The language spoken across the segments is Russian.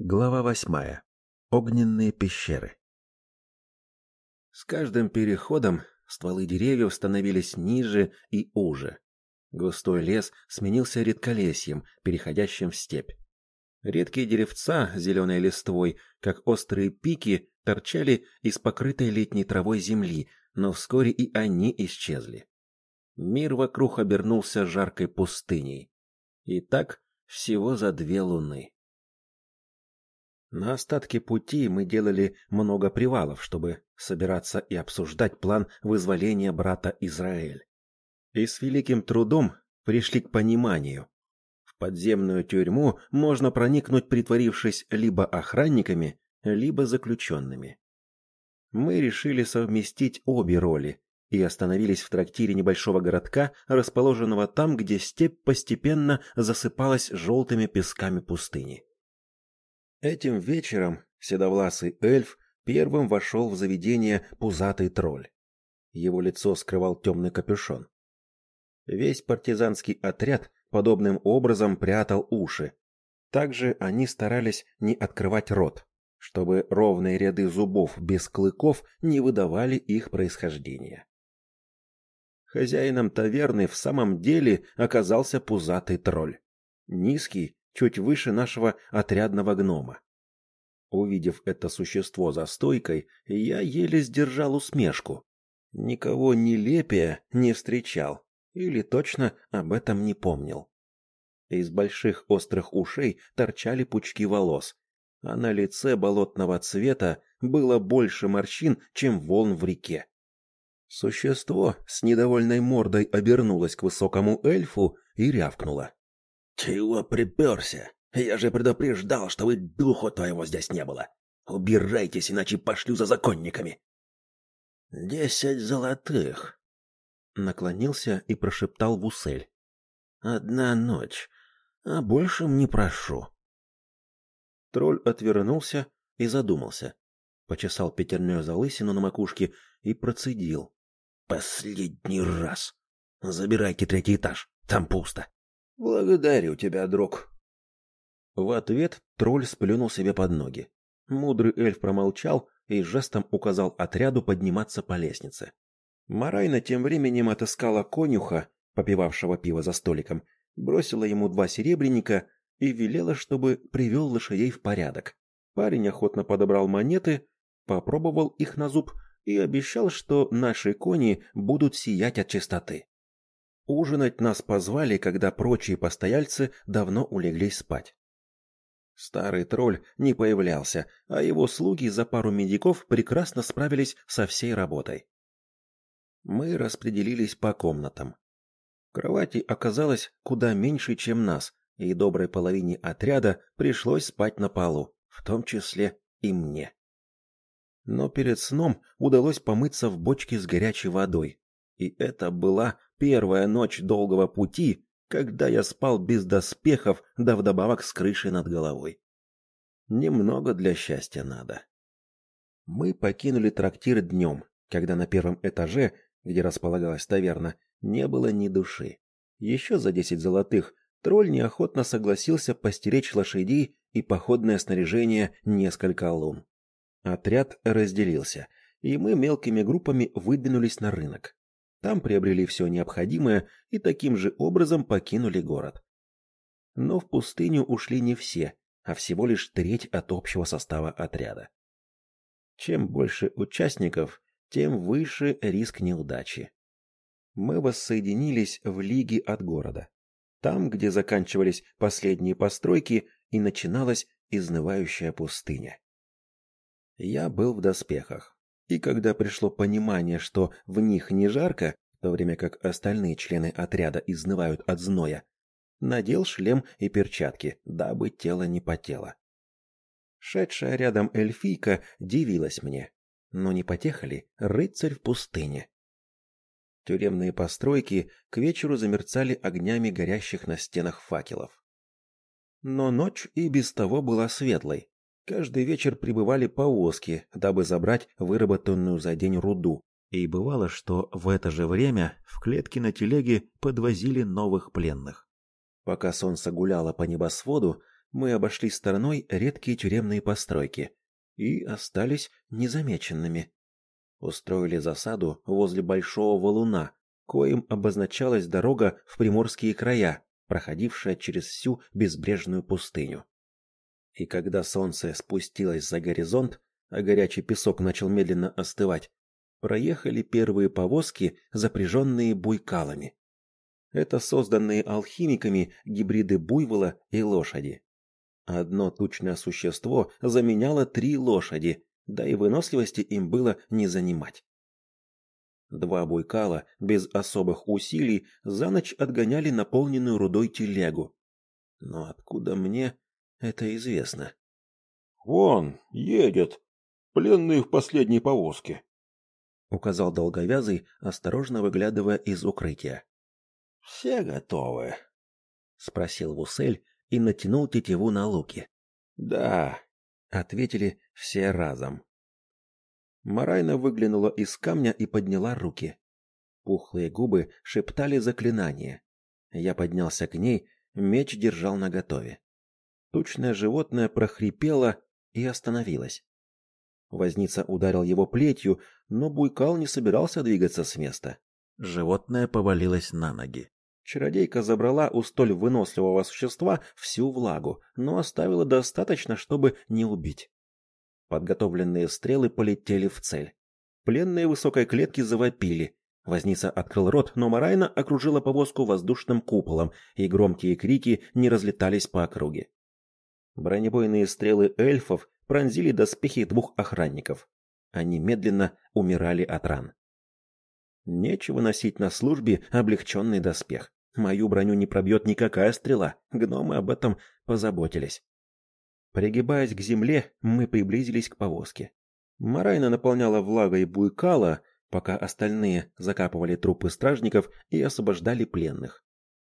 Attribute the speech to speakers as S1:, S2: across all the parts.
S1: Глава восьмая. Огненные пещеры. С каждым переходом стволы деревьев становились ниже и уже. Густой лес сменился редколесьем, переходящим в степь. Редкие деревца с зеленой листвой, как острые пики, торчали из покрытой летней травой земли, но вскоре и они исчезли. Мир вокруг обернулся жаркой пустыней. И так всего за две луны. На остатке пути мы делали много привалов, чтобы собираться и обсуждать план вызволения брата Израиль. И с великим трудом пришли к пониманию. В подземную тюрьму можно проникнуть, притворившись либо охранниками, либо заключенными. Мы решили совместить обе роли и остановились в трактире небольшого городка, расположенного там, где степь постепенно засыпалась желтыми песками пустыни. Этим вечером седовласый эльф первым вошел в заведение пузатый тролль. Его лицо скрывал темный капюшон. Весь партизанский отряд подобным образом прятал уши. Также они старались не открывать рот, чтобы ровные ряды зубов без клыков не выдавали их происхождение. Хозяином таверны в самом деле оказался пузатый тролль. Низкий, чуть выше нашего отрядного гнома. Увидев это существо за стойкой, я еле сдержал усмешку. Никого нелепее не встречал, или точно об этом не помнил. Из больших острых ушей торчали пучки волос, а на лице болотного цвета было больше морщин, чем волн в реке. Существо с недовольной мордой обернулось к высокому эльфу и рявкнуло.
S2: «Чего приперся? Я же предупреждал, что вы духу твоего здесь не было. Убирайтесь, иначе пошлю за законниками». «Десять золотых», — наклонился и прошептал Вусель. «Одна ночь, а большим не прошу».
S1: Тролль отвернулся и задумался. Почесал пятерней залысину на макушке и процедил.
S2: «Последний раз. Забирайте третий этаж, там пусто».
S1: Благодарю тебя, друг. В ответ тролль сплюнул себе под ноги. Мудрый эльф промолчал и жестом указал отряду подниматься по лестнице. Марайна тем временем отыскала конюха, попивавшего пиво за столиком, бросила ему два серебряника и велела, чтобы привел лошадей в порядок. Парень охотно подобрал монеты, попробовал их на зуб и обещал, что наши кони будут сиять от чистоты. Ужинать нас позвали, когда прочие постояльцы давно улеглись спать. Старый тролль не появлялся, а его слуги за пару медиков прекрасно справились со всей работой. Мы распределились по комнатам. Кровати оказалось куда меньше, чем нас, и доброй половине отряда пришлось спать на полу, в том числе и мне. Но перед сном удалось помыться в бочке с горячей водой, и это была первая ночь долгого пути, когда я спал без доспехов, да вдобавок с крышей над головой. Немного для счастья надо. Мы покинули трактир днем, когда на первом этаже, где располагалась таверна, не было ни души. Еще за десять золотых тролль неохотно согласился постеречь лошадей и походное снаряжение несколько лун. Отряд разделился, и мы мелкими группами выдвинулись на рынок. Там приобрели все необходимое и таким же образом покинули город. Но в пустыню ушли не все, а всего лишь треть от общего состава отряда. Чем больше участников, тем выше риск неудачи. Мы воссоединились в лиге от города. Там, где заканчивались последние постройки и начиналась изнывающая пустыня. Я был в доспехах, и когда пришло понимание, что в них не жарко, в то время как остальные члены отряда изнывают от зноя, надел шлем и перчатки, дабы тело не потело. Шедшая рядом эльфийка дивилась мне. Но не потеха ли рыцарь в пустыне? Тюремные постройки к вечеру замерцали огнями горящих на стенах факелов. Но ночь и без того была светлой, Каждый вечер прибывали повозки, дабы забрать выработанную за день руду. И бывало, что в это же время в клетки на телеге подвозили новых пленных. Пока солнце гуляло по небосводу, мы обошли стороной редкие тюремные постройки и остались незамеченными. Устроили засаду возле большого валуна, коим обозначалась дорога в приморские края, проходившая через всю безбрежную пустыню. И когда солнце спустилось за горизонт, а горячий песок начал медленно остывать, проехали первые повозки, запряженные буйкалами. Это созданные алхимиками гибриды буйвола и лошади. Одно тучное существо заменяло три лошади, да и выносливости им было не занимать. Два буйкала без особых усилий за ночь отгоняли наполненную рудой телегу. Но откуда мне это известно?
S3: «Вон, едет. Пленные в последней повозке», —
S1: указал долговязый, осторожно выглядывая из укрытия.
S2: «Все готовы?» — спросил Вусель и натянул тетиву на луки.
S1: «Да», — ответили все разом. Марайна выглянула из камня и подняла руки. Пухлые губы шептали заклинание. Я поднялся к ней, меч держал наготове. Тучное животное прохрипело и остановилось. Возница ударил его плетью, но Буйкал не собирался двигаться с места. Животное повалилось на ноги. Чародейка забрала у столь выносливого существа всю влагу, но оставила достаточно, чтобы не убить. Подготовленные стрелы полетели в цель. Пленные высокой клетки завопили. Возница открыл рот, но Марайна окружила повозку воздушным куполом, и громкие крики не разлетались по округе. Бронебойные стрелы эльфов пронзили доспехи двух охранников. Они медленно умирали от ран. Нечего носить на службе облегченный доспех. Мою броню не пробьет никакая стрела. Гномы об этом позаботились. Пригибаясь к земле, мы приблизились к повозке. Марайна наполняла влагой буйкала, пока остальные закапывали трупы стражников и освобождали пленных.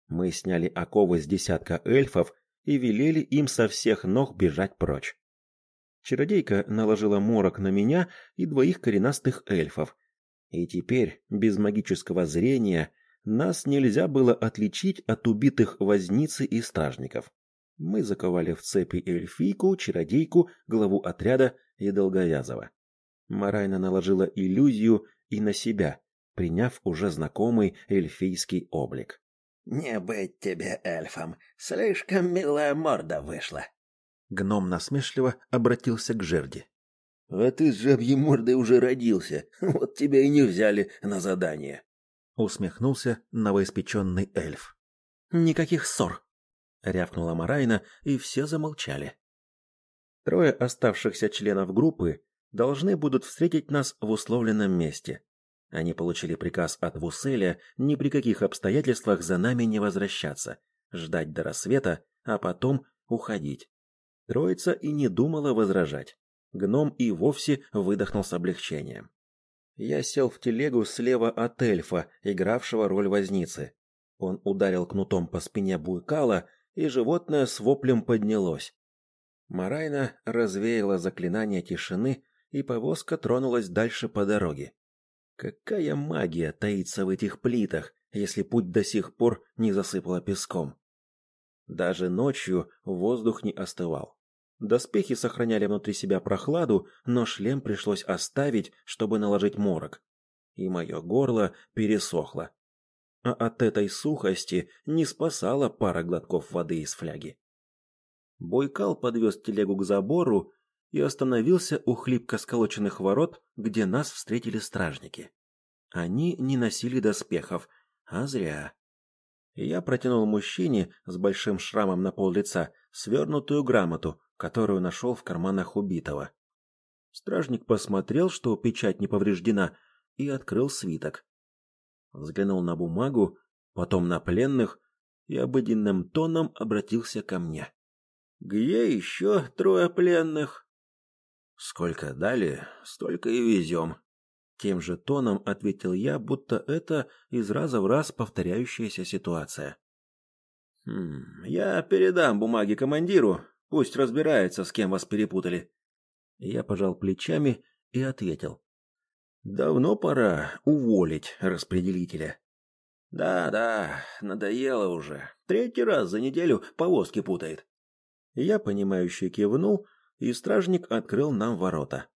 S1: Мы сняли оковы с десятка эльфов и велели им со всех ног бежать прочь. Чародейка наложила морок на меня и двоих коренастых эльфов. И теперь, без магического зрения, нас нельзя было отличить от убитых возницы и стражников. Мы заковали в цепи эльфийку, чародейку, главу отряда и долговязого. Марайна наложила иллюзию и на себя, приняв уже знакомый эльфийский облик.
S2: «Не быть тебе эльфом, слишком милая морда вышла».
S1: Гном насмешливо обратился к жерди.
S2: «А ты с жабьей мордой уже родился, вот тебя и не взяли на задание».
S1: Усмехнулся новоиспеченный эльф. «Никаких ссор», рявкнула Марайна, и все замолчали. Трое оставшихся членов группы должны будут встретить нас в условленном месте. Они получили приказ от Вуселя ни при каких обстоятельствах за нами не возвращаться, ждать до рассвета, а потом уходить. Троица и не думала возражать. Гном и вовсе выдохнул с облегчением. Я сел в телегу слева от эльфа, игравшего роль возницы. Он ударил кнутом по спине Буйкала, и животное с воплем поднялось. Марайна развеяла заклинание тишины, и повозка тронулась дальше по дороге. Какая магия таится в этих плитах, если путь до сих пор не засыпало песком? Даже ночью воздух не остывал. Доспехи сохраняли внутри себя прохладу, но шлем пришлось оставить, чтобы наложить морок. И мое горло пересохло а от этой сухости не спасала пара глотков воды из фляги. Бойкал подвез телегу к забору и остановился у хлипко сколоченных ворот, где нас встретили стражники. Они не носили доспехов, а зря. Я протянул мужчине с большим шрамом на пол лица свернутую грамоту, которую нашел в карманах убитого. Стражник посмотрел, что печать не повреждена, и открыл свиток взглянул на бумагу, потом на пленных и обыденным тоном обратился ко мне. «Где еще трое пленных?» «Сколько дали, столько и везем», — тем же тоном ответил я, будто это из раза в раз повторяющаяся ситуация. «Хм, я передам бумаги командиру, пусть разбирается, с кем вас перепутали». Я пожал плечами и ответил. Давно пора уволить распределителя. Да, да, надоело уже. Третий раз за неделю повозки путает. Я понимающе кивнул, и стражник открыл нам ворота.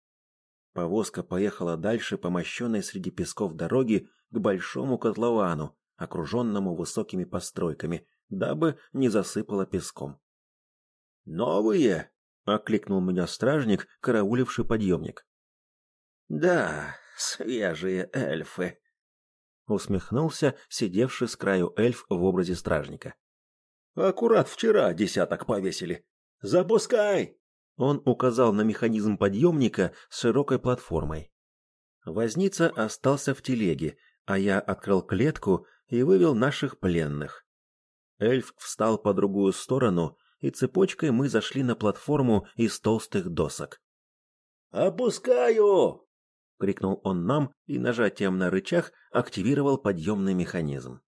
S1: Повозка поехала дальше по мощенной среди песков дороги к большому котловану, окруженному высокими постройками, дабы не засыпало песком.
S2: «Новые?»
S1: — окликнул меня стражник, карауливший подъемник.
S2: «Да, свежие эльфы», —
S1: усмехнулся сидевший с краю эльф в образе стражника.
S2: «Аккурат вчера десяток повесили. Запускай!»
S1: Он указал на механизм подъемника с широкой платформой. Возница остался в телеге, а я открыл клетку и вывел наших пленных. Эльф встал по другую сторону, и цепочкой мы зашли на платформу из толстых досок.
S2: «Опускаю!» — крикнул он нам и нажатием на рычаг активировал подъемный механизм.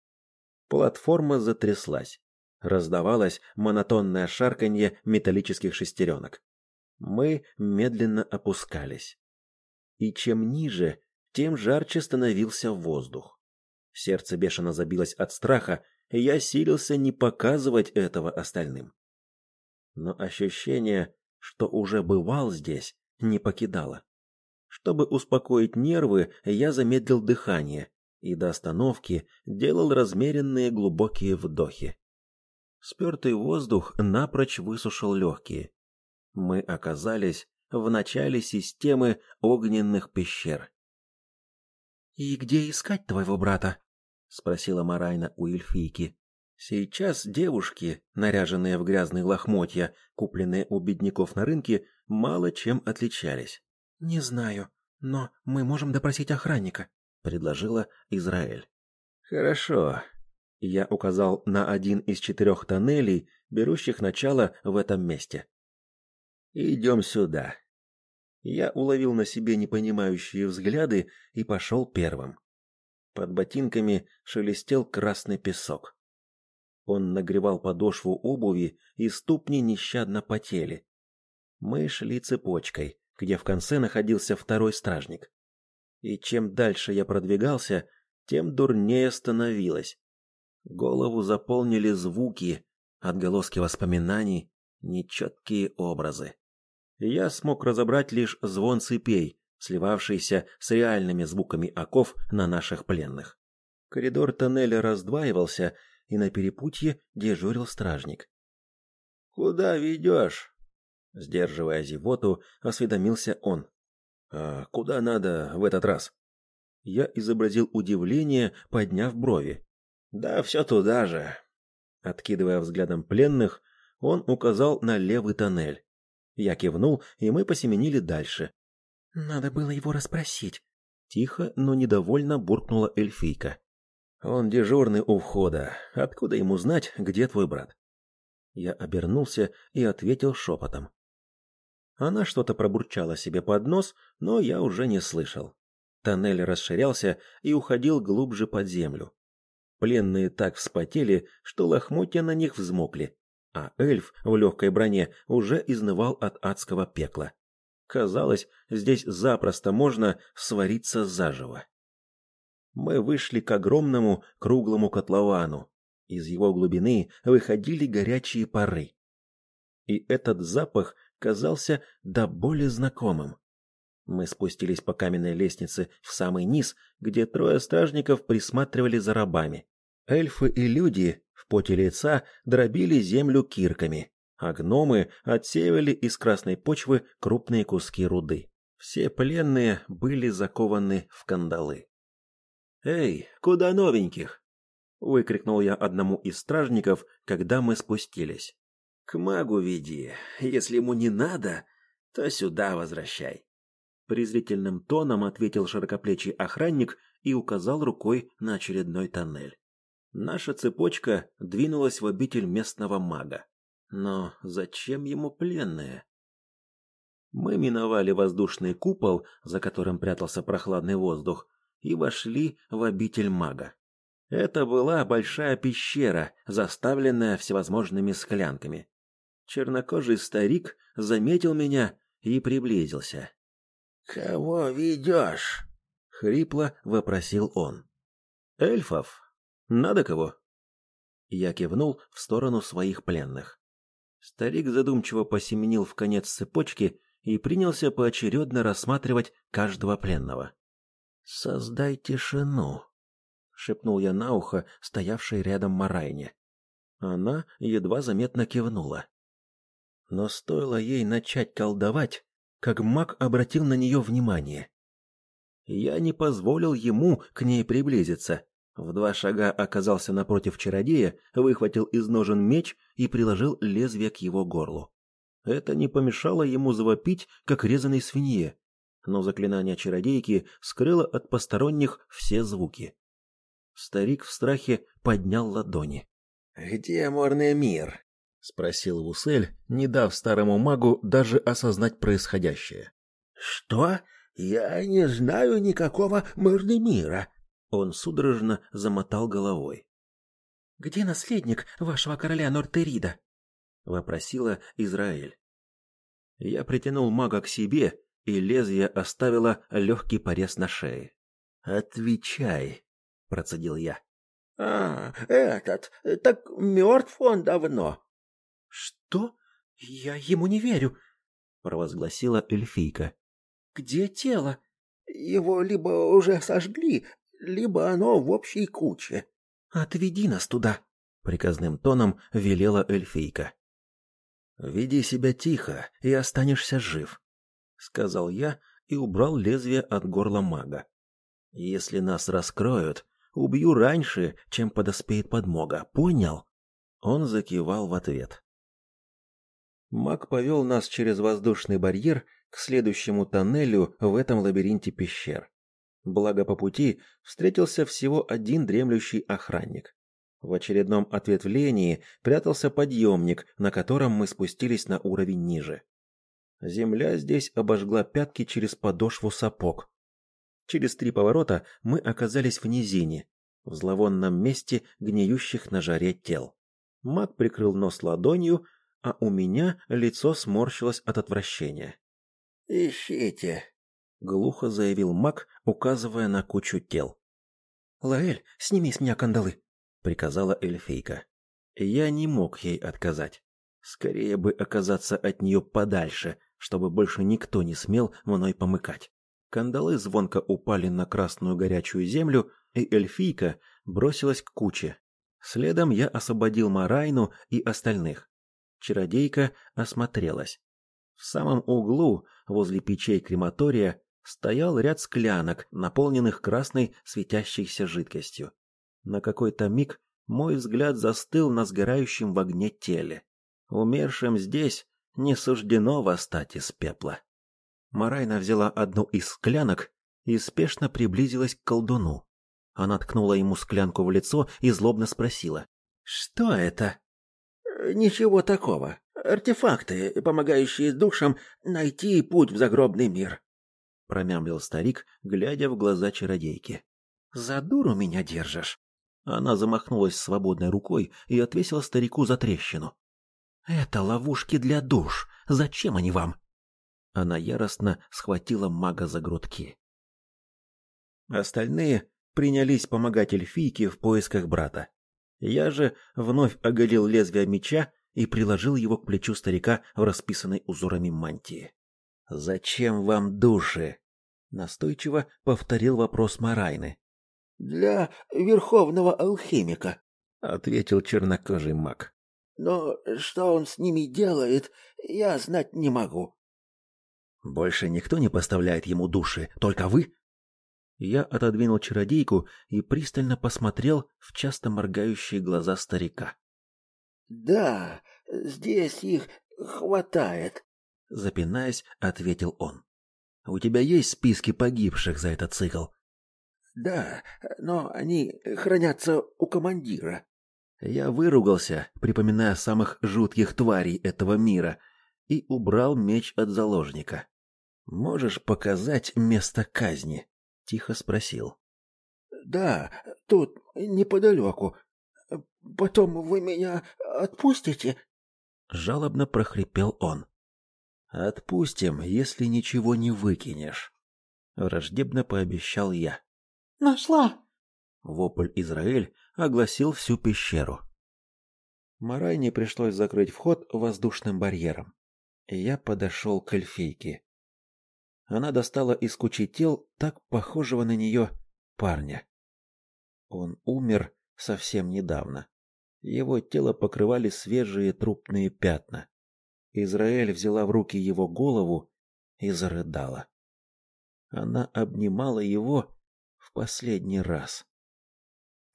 S1: Платформа затряслась. Раздавалось монотонное шарканье металлических шестеренок. Мы медленно опускались. И чем ниже, тем жарче становился воздух. Сердце бешено забилось от страха, и я силился не показывать этого остальным. Но ощущение, что уже бывал здесь, не покидало. Чтобы успокоить нервы, я замедлил дыхание и до остановки делал размеренные глубокие вдохи. Спертый воздух напрочь высушил легкие. Мы оказались в начале системы огненных пещер. «И где искать твоего брата?» — спросила Марайна у эльфийки. Сейчас девушки, наряженные в грязные лохмотья, купленные у бедняков на рынке, мало чем отличались. «Не знаю, но мы можем допросить охранника», — предложила Израиль. «Хорошо». Я указал на один из четырех тоннелей, берущих начало в этом месте. «Идем сюда». Я уловил на себе непонимающие взгляды и пошел первым. Под ботинками шелестел красный песок. Он нагревал подошву обуви, и ступни нещадно потели. Мы шли цепочкой, где в конце находился второй стражник. И чем дальше я продвигался, тем дурнее становилось. Голову заполнили звуки, отголоски воспоминаний, нечеткие образы. Я смог разобрать лишь звон цепей, сливавшийся с реальными звуками оков на наших пленных. Коридор тоннеля раздваивался, и на перепутье дежурил стражник.
S2: «Куда ведешь?»
S1: Сдерживая зевоту, осведомился он. «А куда надо в этот раз?» Я изобразил удивление, подняв брови.
S2: «Да все туда же».
S1: Откидывая взглядом пленных, он указал на левый тоннель. Я кивнул, и мы посеменили дальше. «Надо было его расспросить», — тихо, но недовольно буркнула эльфийка. «Он дежурный у входа. Откуда ему знать, где твой брат?» Я обернулся и ответил шепотом. Она что-то пробурчала себе под нос, но я уже не слышал. Тоннель расширялся и уходил глубже под землю. Пленные так вспотели, что лохмотья на них взмокли, а эльф в легкой броне уже изнывал от адского пекла. Казалось, здесь запросто можно свариться заживо. Мы вышли к огромному круглому котловану. Из его глубины выходили горячие пары. И этот запах казался до боли знакомым. Мы спустились по каменной лестнице в самый низ, где трое стражников присматривали за рабами. Эльфы и люди в поте лица дробили землю кирками, а гномы отсеивали из красной почвы крупные куски руды. Все пленные были закованы в кандалы. «Эй, куда новеньких?» — выкрикнул я одному из стражников, когда мы спустились.
S2: К магу веди. Если ему не надо, то сюда возвращай.
S1: Презрительным тоном ответил широкоплечий охранник и указал рукой на очередной тоннель. Наша цепочка двинулась в обитель местного мага. Но зачем ему пленные? Мы миновали воздушный купол, за которым прятался прохладный воздух, и вошли в обитель мага. Это была большая пещера, заставленная всевозможными склянками. Чернокожий старик заметил меня и приблизился.
S2: «Кого ведешь?»
S1: — хрипло вопросил он. «Эльфов. Надо кого?» Я кивнул в сторону своих пленных. Старик задумчиво посеменил в конец цепочки и принялся поочередно рассматривать каждого пленного. «Создай тишину», — шепнул я на ухо стоявшей рядом Марайне. Она едва заметно кивнула. Но стоило ей начать колдовать, как маг обратил на нее внимание. Я не позволил ему к ней приблизиться, в два шага оказался напротив чародея, выхватил из ножен меч и приложил лезвие к его горлу. Это не помешало ему завопить, как резаной свинье, но заклинание чародейки скрыло от посторонних все звуки. Старик в страхе поднял ладони.
S2: «Где морный мир?»
S1: — спросил Вусель, не дав старому магу даже осознать происходящее.
S2: «Что? Я не знаю никакого морный мира»,
S1: он судорожно замотал головой.
S4: «Где наследник вашего короля Нортерида?»
S1: — вопросила Израиль. Я притянул мага к себе, и лезвие оставило легкий порез на шее. «Отвечай», — процедил я.
S2: «А, этот, так мертв он давно».
S4: «Что? Я ему не верю», — провозгласила эльфийка. «Где тело?»
S2: «Его либо уже сожгли, либо оно в общей куче.
S4: Отведи нас туда,
S1: приказным тоном велела эльфийка. Веди себя тихо, и останешься жив, сказал я и убрал лезвие от горла мага. Если нас раскроют, убью раньше, чем подоспеет подмога. Понял? Он закивал в ответ. Маг повел нас через воздушный барьер к следующему тоннелю в этом лабиринте пещер. Благо по пути встретился всего один дремлющий охранник. В очередном ответвлении прятался подъемник, на котором мы спустились на уровень ниже. Земля здесь обожгла пятки через подошву сапог. Через три поворота мы оказались в низине, в зловонном месте гниющих на жаре тел. Маг прикрыл нос ладонью, а у меня лицо сморщилось от отвращения.
S2: «Ищите»,
S1: глухо заявил Мак, указывая на кучу тел.
S4: "Лаэль, сними с меня кандалы",
S1: приказала эльфийка. Я не мог ей отказать. Скорее бы оказаться от нее подальше, чтобы больше никто не смел мной помыкать. Кандалы звонко упали на красную горячую землю, и эльфийка бросилась к куче. Следом я освободил Марайну и остальных. Чародейка осмотрелась. В самом углу, возле печей крематория, стоял ряд склянок, наполненных красной светящейся жидкостью. На какой-то миг мой взгляд застыл на сгорающем в огне теле. Умершим здесь не суждено восстать из пепла. Марайна взяла одну из склянок и спешно приблизилась к колдуну. Она ткнула ему склянку в лицо и злобно спросила: "Что это?"
S2: "Ничего такого. Артефакты, помогающие душам найти путь в загробный мир",
S1: промямлил старик, глядя в глаза чародейки.
S4: За дуру меня держишь?
S1: Она замахнулась свободной рукой и отвесила старику за трещину.
S4: Это ловушки для душ. Зачем они вам?
S1: Она яростно схватила мага за грудки. Остальные принялись помогать эльфийке в поисках брата. Я же вновь оголил лезвие меча и приложил его к плечу старика в расписанной узорами мантии. Зачем вам души? настойчиво повторил вопрос Марайны.
S2: Для верховного алхимика,
S1: ответил чернокожий маг.
S2: Но что он с ними делает, я знать не могу.
S1: Больше никто не поставляет ему души, только вы? Я отодвинул чародейку и пристально посмотрел в часто моргающие глаза старика.
S2: Да, здесь их хватает,
S1: запинаясь, ответил он. У тебя есть списки погибших за этот цикл?
S2: Да, но они хранятся у командира.
S1: Я выругался, припоминая самых жутких тварей этого мира, и убрал меч от заложника. Можешь показать место казни? тихо спросил.
S2: Да, тут неподалеку. Потом вы меня отпустите?
S1: жалобно прохрипел он. Отпустим, если ничего не выкинешь, враждебно пообещал я.
S4: Нашла.
S1: Вопль Израиль огласил всю пещеру. Марайне пришлось закрыть вход воздушным барьером. Я подошел к эльфийке. Она достала из кучи тел так похожего на нее парня. Он умер совсем недавно. Его тело покрывали свежие трупные пятна. Израиль взяла в руки его голову и зарыдала. Она обнимала его в последний раз.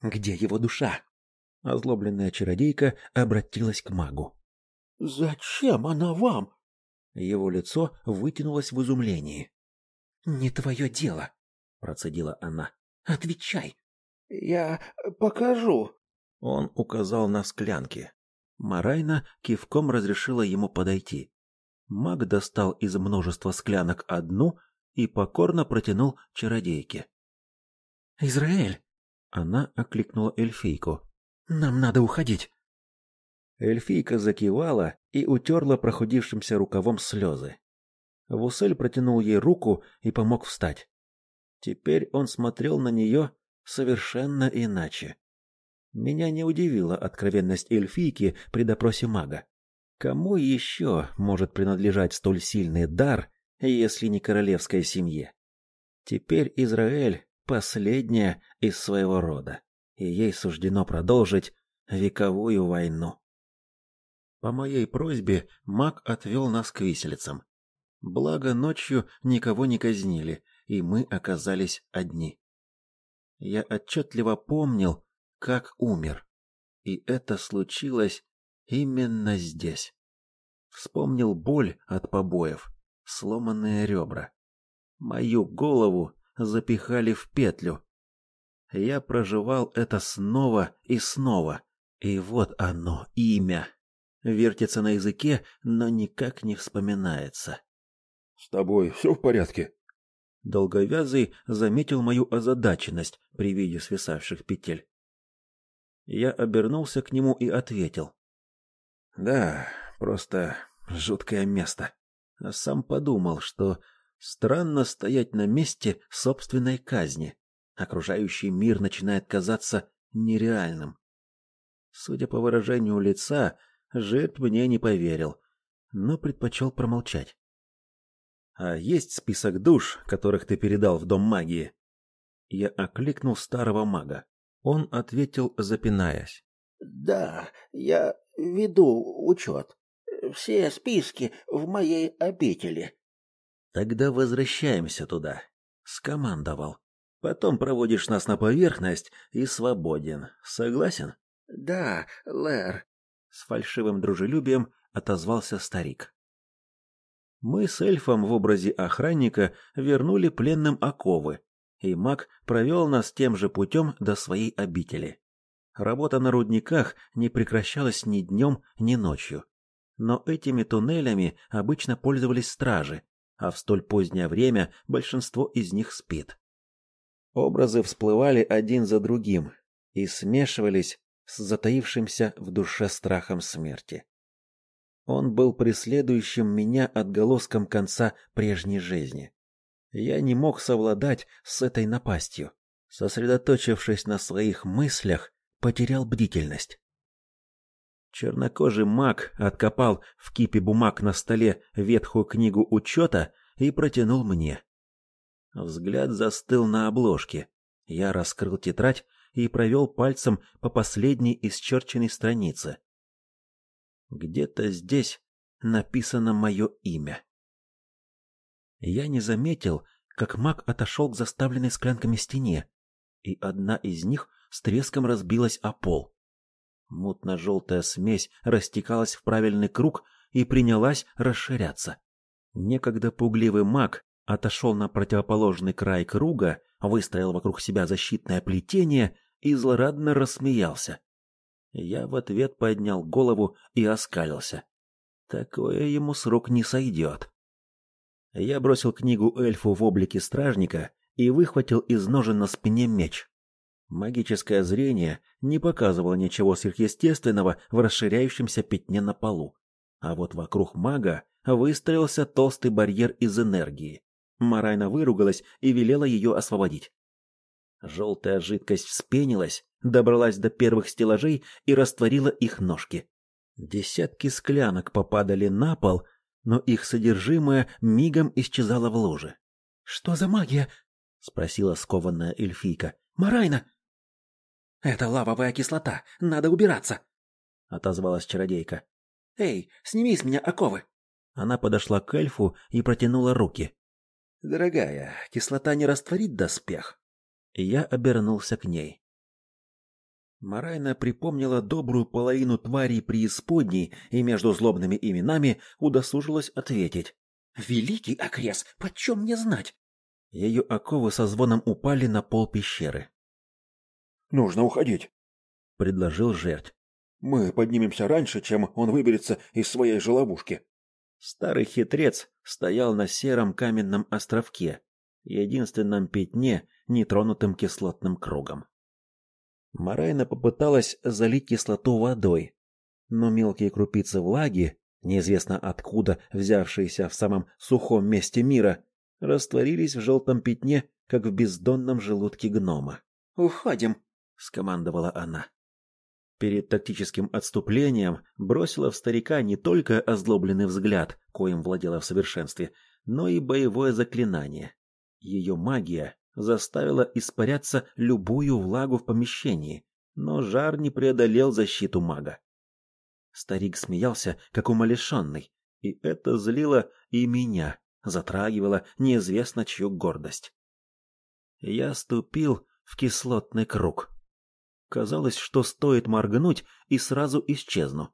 S1: Где его душа? Озлобленная чародейка обратилась к магу.
S2: Зачем она вам?
S1: Его лицо вытянулось в изумлении.
S4: Не твое дело, процедила она. Отвечай.
S2: Я покажу.
S1: Он указал на склянки. Марайна кивком разрешила ему подойти. Маг достал из множества склянок одну и покорно протянул чародейке.
S4: Израиль,
S1: она окликнула эльфийку.
S4: Нам надо уходить.
S1: Эльфийка закивала и утерла прохудившимся рукавом слезы. Вусель протянул ей руку и помог встать. Теперь он смотрел на нее совершенно иначе. Меня не удивила откровенность эльфийки при допросе мага. Кому еще может принадлежать столь сильный дар, если не королевской семье? Теперь Израиль последняя из своего рода, и ей суждено продолжить вековую войну. По моей просьбе маг отвел нас к виселицам. Благо ночью никого не казнили, и мы оказались одни. Я отчетливо помнил, как умер, и это случилось именно здесь. Вспомнил боль от побоев, сломанные ребра. Мою голову запихали в петлю. Я проживал это снова и снова, и вот оно, имя. Вертится на языке, но никак не вспоминается.
S3: С тобой все в порядке?
S1: Долговязый заметил мою озадаченность при виде свисавших петель. Я обернулся к нему и ответил: "Да, просто жуткое место". А сам подумал, что странно стоять на месте собственной казни. Окружающий мир начинает казаться нереальным. Судя по выражению лица, Жертв мне не поверил, но предпочел промолчать. А есть список душ, которых ты передал в дом магии? Я окликнул старого мага. Он ответил, запинаясь:
S2: "Да, я веду учет. Все списки в моей обители".
S1: Тогда возвращаемся туда, скомандовал. Потом проводишь нас на поверхность и свободен. Согласен?
S2: Да, Лэр,
S1: с фальшивым дружелюбием отозвался старик. Мы с эльфом в образе охранника вернули пленным оковы, и маг провел нас тем же путем до своей обители. Работа на рудниках не прекращалась ни днем, ни ночью. Но этими туннелями обычно пользовались стражи, а в столь позднее время большинство из них спит. Образы всплывали один за другим и смешивались с затаившимся в душе страхом смерти. Он был преследующим меня отголоском конца прежней жизни. Я не мог совладать с этой напастью. Сосредоточившись на своих мыслях, потерял бдительность. Чернокожий маг откопал в кипе бумаг на столе ветхую книгу учета и протянул мне. Взгляд застыл на обложке. Я раскрыл тетрадь и провел пальцем по последней исчерченной странице. Где-то здесь написано мое имя. Я не заметил, как маг отошел к заставленной склянками стене, и одна из них с треском разбилась о пол. Мутно-желтая смесь растекалась в правильный круг и принялась расширяться. Некогда пугливый маг отошел на противоположный край круга, выстроил вокруг себя защитное плетение и злорадно рассмеялся. Я в ответ поднял голову и оскалился. Такое ему с рук не сойдет. Я бросил книгу эльфу в облике стражника и выхватил из ножен на спине меч. Магическое зрение не показывало ничего сверхъестественного в расширяющемся пятне на полу. А вот вокруг мага выстроился толстый барьер из энергии. Марайна выругалась и велела ее освободить. Желтая жидкость вспенилась, добралась до первых стеллажей и растворила их ножки.
S4: Десятки склянок попадали на пол, но их содержимое мигом исчезало в луже. «Что за магия?» — спросила скованная эльфийка. «Марайна!» «Это лавовая кислота. Надо убираться!» — отозвалась чародейка. «Эй, сними с меня оковы!» Она подошла к эльфу и протянула руки. «Дорогая, кислота не растворит доспех». Я обернулся к ней. Марайна припомнила добрую половину тварей преисподней и между злобными именами удосужилась ответить. «Великий окрес, почем мне знать?» Ее оковы со звоном упали на пол пещеры.
S3: «Нужно уходить», —
S4: предложил жерть.
S3: «Мы поднимемся раньше, чем он выберется из своей же ловушки».
S4: Старый хитрец стоял на сером каменном островке, единственном пятне, нетронутым кислотным кругом. Марайна попыталась залить кислоту водой, но мелкие крупицы влаги, неизвестно откуда взявшиеся в самом сухом месте мира, растворились в желтом пятне, как в бездонном желудке гнома. «Уходим!» — скомандовала она. Перед тактическим отступлением бросила в старика не только озлобленный взгляд, коим владела в совершенстве, но и боевое заклинание. Ее магия заставила испаряться любую влагу в помещении, но жар не преодолел защиту мага. Старик смеялся, как умалишенный, и это злило и меня, затрагивало неизвестно чью гордость. Я ступил в кислотный круг. Казалось, что стоит моргнуть, и сразу исчезну.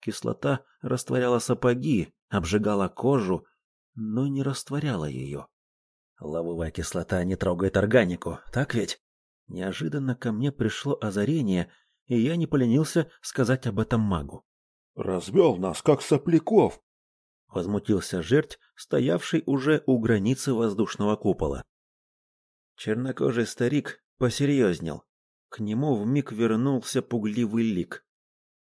S4: Кислота растворяла сапоги, обжигала кожу, но не растворяла ее. Лавовая кислота не трогает органику, так ведь? Неожиданно ко мне пришло озарение, и я не поленился сказать об этом магу.
S3: «Развел нас, как сопляков!»
S4: Возмутился жерть, стоявший уже у границы воздушного купола. Чернокожий старик посерьезнел. К нему вмиг вернулся пугливый лик.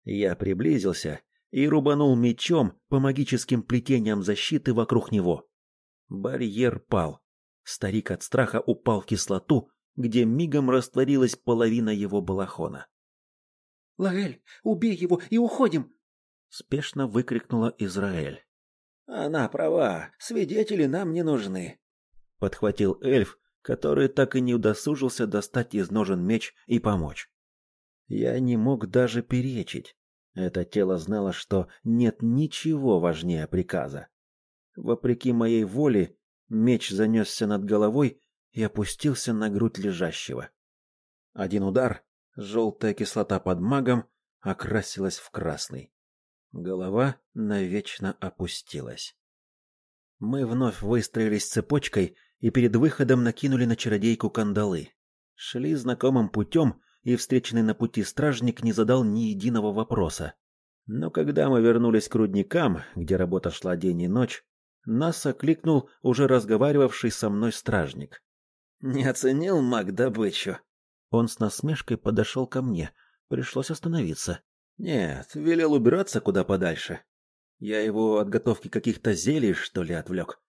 S4: Я приблизился и рубанул мечом по магическим плетениям защиты вокруг него. Барьер пал. Старик от страха упал в кислоту, где мигом растворилась половина его балахона. «Лагель, убей его и уходим!» — спешно выкрикнула Израиль. «Она права, свидетели нам не нужны», — подхватил эльф, который так и не удосужился достать из ножен меч и помочь. Я не мог даже перечить. Это тело знало, что нет ничего важнее приказа. Вопреки моей воле, Меч занесся над головой и опустился на грудь лежащего. Один удар, желтая кислота под магом окрасилась в красный. Голова навечно опустилась. Мы вновь выстроились цепочкой и перед выходом накинули на чародейку кандалы. Шли знакомым путем, и встреченный на пути стражник не задал ни единого вопроса. Но когда мы вернулись к рудникам, где работа шла день и ночь, нас окликнул уже разговаривавший со мной стражник. «Не оценил маг добычу?» Он с насмешкой подошел ко мне. Пришлось остановиться. «Нет, велел убираться куда подальше. Я его от готовки каких-то зелий, что ли, отвлек».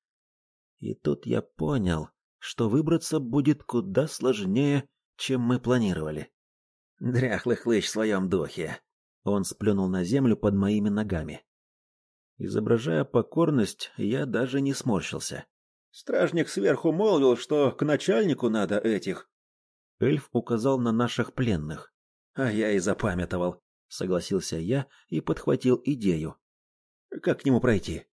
S4: И тут я понял, что выбраться будет куда сложнее, чем мы планировали. Дряхлый хлыщ в своем духе. Он сплюнул на землю под моими ногами. Изображая покорность, я даже не сморщился. Стражник сверху молвил, что к начальнику надо этих. Эльф указал на наших пленных. А я и запамятовал, согласился я и подхватил идею. Как к нему пройти?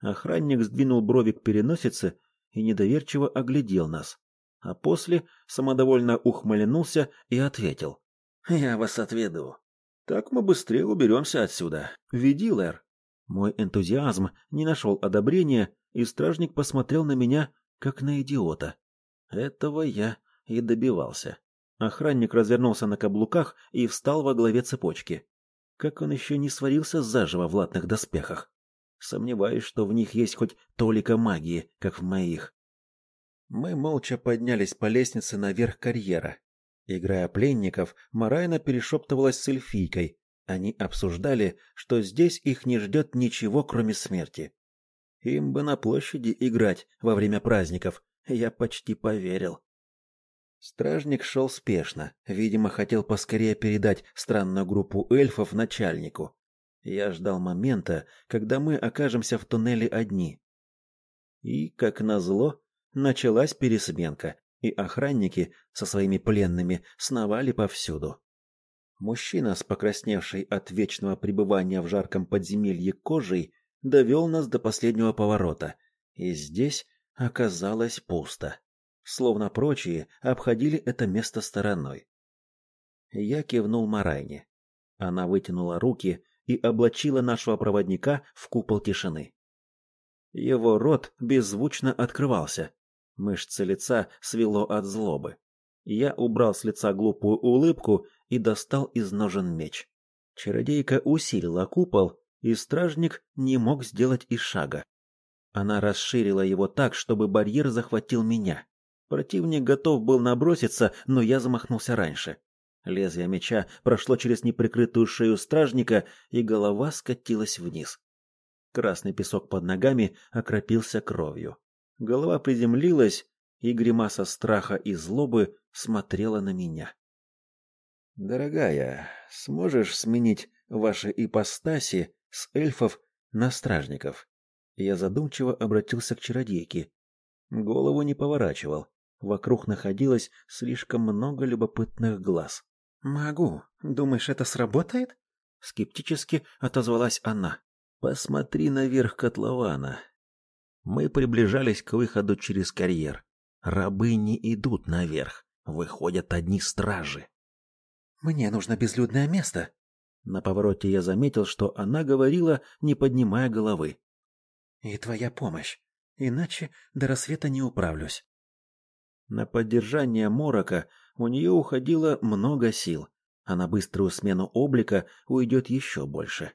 S4: Охранник сдвинул брови к переносице и недоверчиво оглядел нас, а после самодовольно ухмыльнулся и ответил: "Я вас отведу. Так мы быстрее уберемся отсюда. Веди, Лэр". Мой энтузиазм не нашел одобрения, и стражник посмотрел на меня, как на идиота. Этого я и добивался. Охранник развернулся на каблуках и встал во главе цепочки. Как он еще не сварился заживо в латных доспехах? Сомневаюсь, что в них есть хоть толика магии, как в моих. Мы молча поднялись по лестнице наверх карьера. Играя пленников, Марайна перешептывалась с эльфийкой, они обсуждали, что здесь их не ждет ничего, кроме смерти. Им бы на площади играть во время праздников, я почти поверил. Стражник шел спешно, видимо, хотел поскорее передать странную группу эльфов начальнику. Я ждал момента, когда мы окажемся в туннеле одни. И, как назло, началась пересменка, и охранники со своими пленными сновали повсюду. Мужчина с покрасневшей от вечного пребывания в жарком подземелье кожей довел нас до последнего поворота, и здесь оказалось пусто, словно прочие обходили это место стороной. Я кивнул Марайне. Она вытянула руки и облачила нашего проводника в купол тишины. Его рот беззвучно открывался. Мышцы лица свело от злобы. Я убрал с лица глупую улыбку и достал из ножен меч. Чародейка усилила купол, и стражник не мог сделать и шага. Она расширила его так, чтобы барьер захватил меня. Противник готов был наброситься, но я замахнулся раньше. Лезвие меча прошло через неприкрытую шею стражника, и голова скатилась вниз. Красный песок под ногами окропился кровью. Голова приземлилась, и гримаса страха и злобы смотрела на меня. Дорогая, сможешь сменить ваши ипостаси с эльфов на стражников? Я задумчиво обратился к чародейке. Голову не поворачивал. Вокруг находилось слишком много любопытных глаз. Могу. Думаешь, это сработает? Скептически отозвалась она. Посмотри наверх котлована. Мы приближались к выходу через карьер. Рабы не идут наверх, выходят одни стражи. Мне нужно безлюдное место. На повороте я заметил, что она говорила, не поднимая головы. И твоя помощь, иначе до рассвета не управлюсь. На поддержание морока у нее уходило много сил, а на быструю смену облика уйдет еще больше.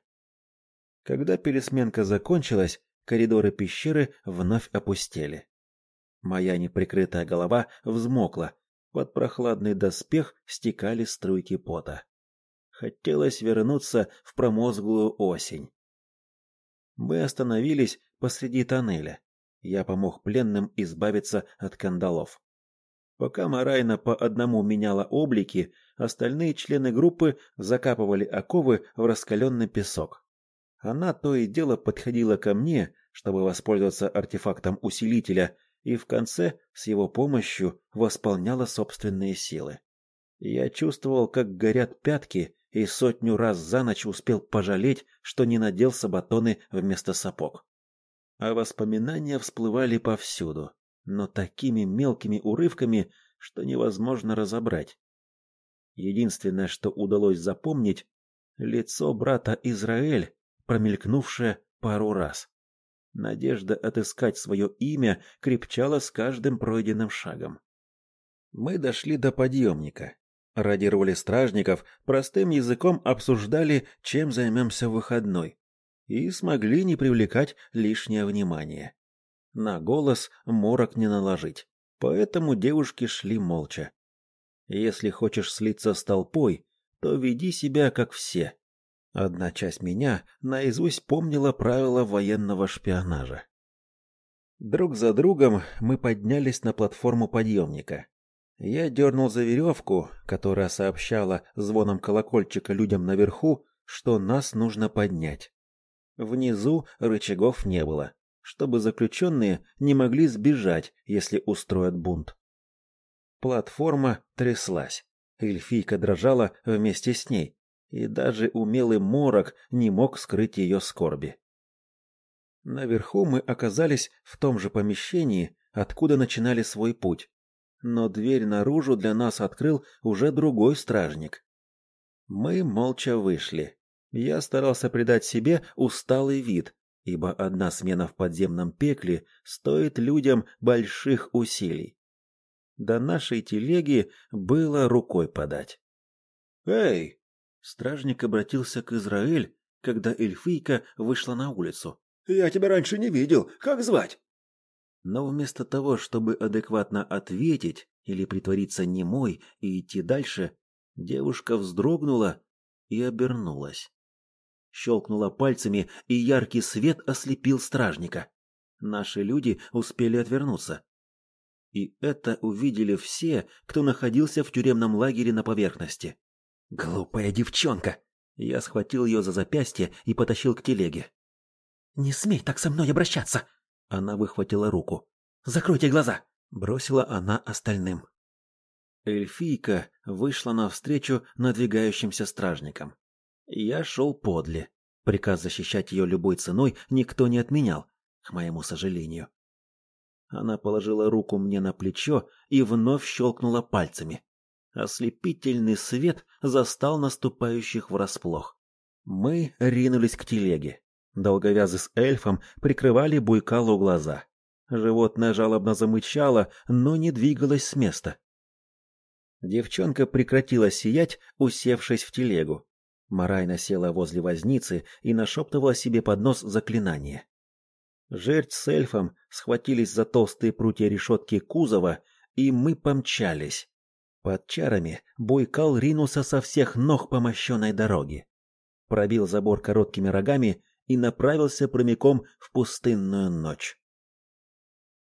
S4: Когда пересменка закончилась, коридоры пещеры вновь опустели. Моя неприкрытая голова взмокла, под прохладный доспех стекали струйки пота. Хотелось вернуться в промозглую осень. Мы остановились посреди тоннеля. Я помог пленным избавиться от кандалов. Пока Марайна по одному меняла облики, остальные члены группы закапывали оковы в раскаленный песок. Она то и дело подходила ко мне, чтобы воспользоваться артефактом усилителя, и в конце с его помощью восполняла собственные силы. Я чувствовал, как горят пятки, и сотню раз за ночь успел пожалеть, что не надел сабатоны вместо сапог. А воспоминания всплывали повсюду, но такими мелкими урывками, что невозможно разобрать. Единственное, что удалось запомнить лицо брата Израиль, промелькнувшее пару раз. Надежда отыскать свое имя крепчала с каждым пройденным шагом. Мы дошли до подъемника. Ради роли стражников простым языком обсуждали, чем займемся в выходной, и смогли не привлекать лишнее внимание. На голос морок не наложить, поэтому девушки шли молча. Если хочешь слиться с толпой, то веди себя как все, Одна часть меня наизусть помнила правила военного шпионажа. Друг за другом мы поднялись на платформу подъемника. Я дернул за веревку, которая сообщала звоном колокольчика людям наверху, что нас нужно поднять. Внизу рычагов не было, чтобы заключенные не могли сбежать, если устроят бунт. Платформа тряслась. Эльфийка дрожала вместе с ней, и даже умелый морок не мог скрыть ее скорби. Наверху мы оказались в том же помещении, откуда начинали свой путь, но дверь наружу для нас открыл уже другой стражник. Мы молча вышли. Я старался придать себе усталый вид, ибо одна смена в подземном пекле стоит людям больших усилий. До нашей телеги было рукой подать. «Эй, Стражник обратился к Израиль, когда эльфийка вышла на улицу.
S3: «Я тебя раньше не видел. Как звать?»
S4: Но вместо того, чтобы адекватно ответить или притвориться немой и идти дальше, девушка вздрогнула и обернулась. Щелкнула пальцами, и яркий свет ослепил стражника. Наши люди успели отвернуться. И это увидели все, кто находился в тюремном лагере на поверхности. Глупая девчонка. Я схватил ее за запястье и потащил к телеге.
S5: «Не смей так со мной обращаться!»
S4: Она выхватила руку.
S5: «Закройте глаза!»
S4: Бросила она остальным. Эльфийка вышла навстречу надвигающимся стражникам. Я шел подле. Приказ защищать ее любой ценой никто не отменял, к моему сожалению. Она положила руку мне на плечо и вновь щелкнула пальцами. Ослепительный свет застал наступающих врасплох. Мы ринулись к телеге. Долговязы с эльфом прикрывали Буйкалу глаза. Животное жалобно замычало, но не двигалось с места. Девчонка прекратила сиять, усевшись в телегу. Марайна села возле возницы и нашептывала себе под нос заклинание. Жерть с эльфом схватились за толстые прутья решетки кузова, и мы помчались. Под чарами Бойкал ринулся со всех ног по мощенной дороге. Пробил забор короткими рогами и направился прямиком в пустынную ночь.